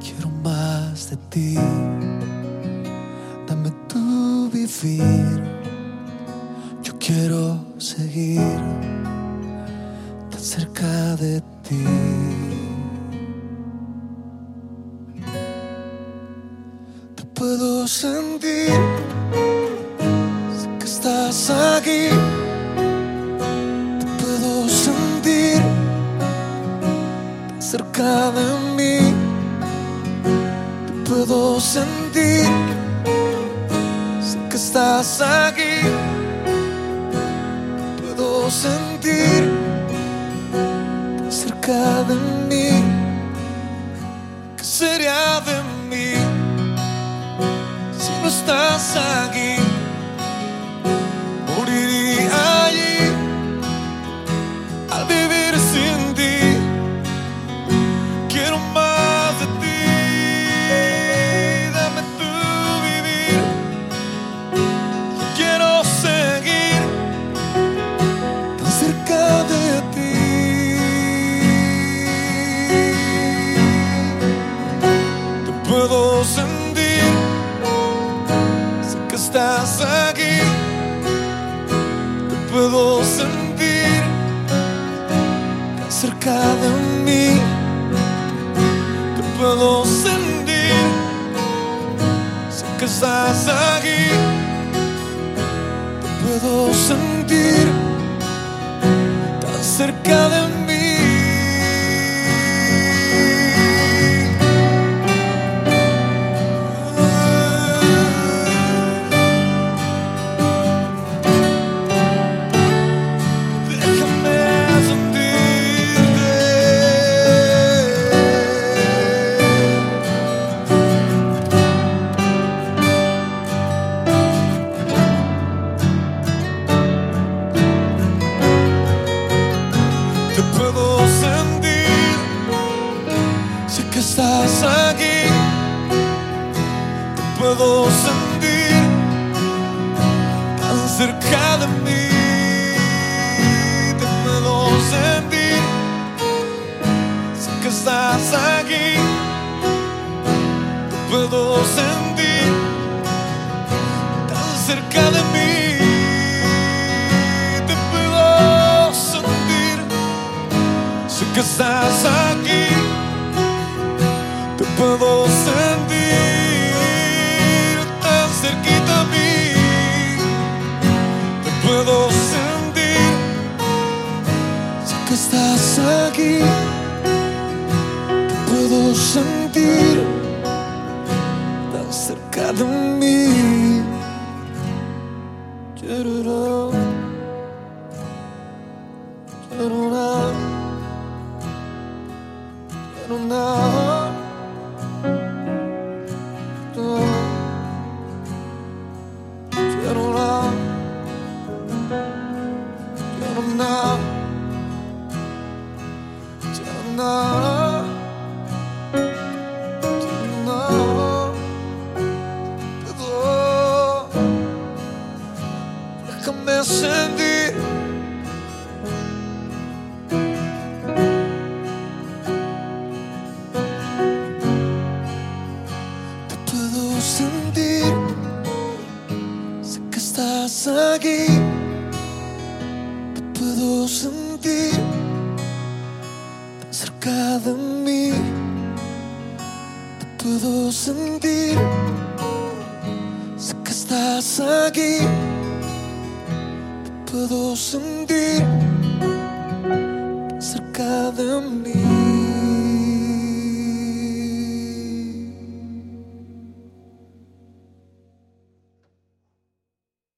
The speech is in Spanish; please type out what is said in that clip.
Quiero más de ti, dame tu vivir. Yo quiero seguir tan cerca de ti. Te puedo sentir, cerca de mí. Te puedo sentir, sé que estás aquí. Te puedo sentir cerca de mí. ¿Qué sería de mí? si no estás aquí, puedo sentir tan cerca de mí, te puedo sentir, sé que estás aquí, te puedo sentir tan cerca de mí. Puedo sentir, sé que estás aquí. Te puedo sentir tan cerca de mí. Te puedo sentir, sé que estás aquí. Te puedo sentir tan cerca de mí. Que estás aquí. Te puedo sentir tan cerquita a mí. Te puedo sentir, sé que estás aquí. Te puedo sentir tan cerca de mí. Chururú. Chururú. Chururú. Chururú. Chururú. Chururú. Chururú. Puedo. Déjame sentir Te puedo sentir Tan cerca de mí. Te puedo sentir. Sé que estás aquí. Te puedo sentir tan cerca de mí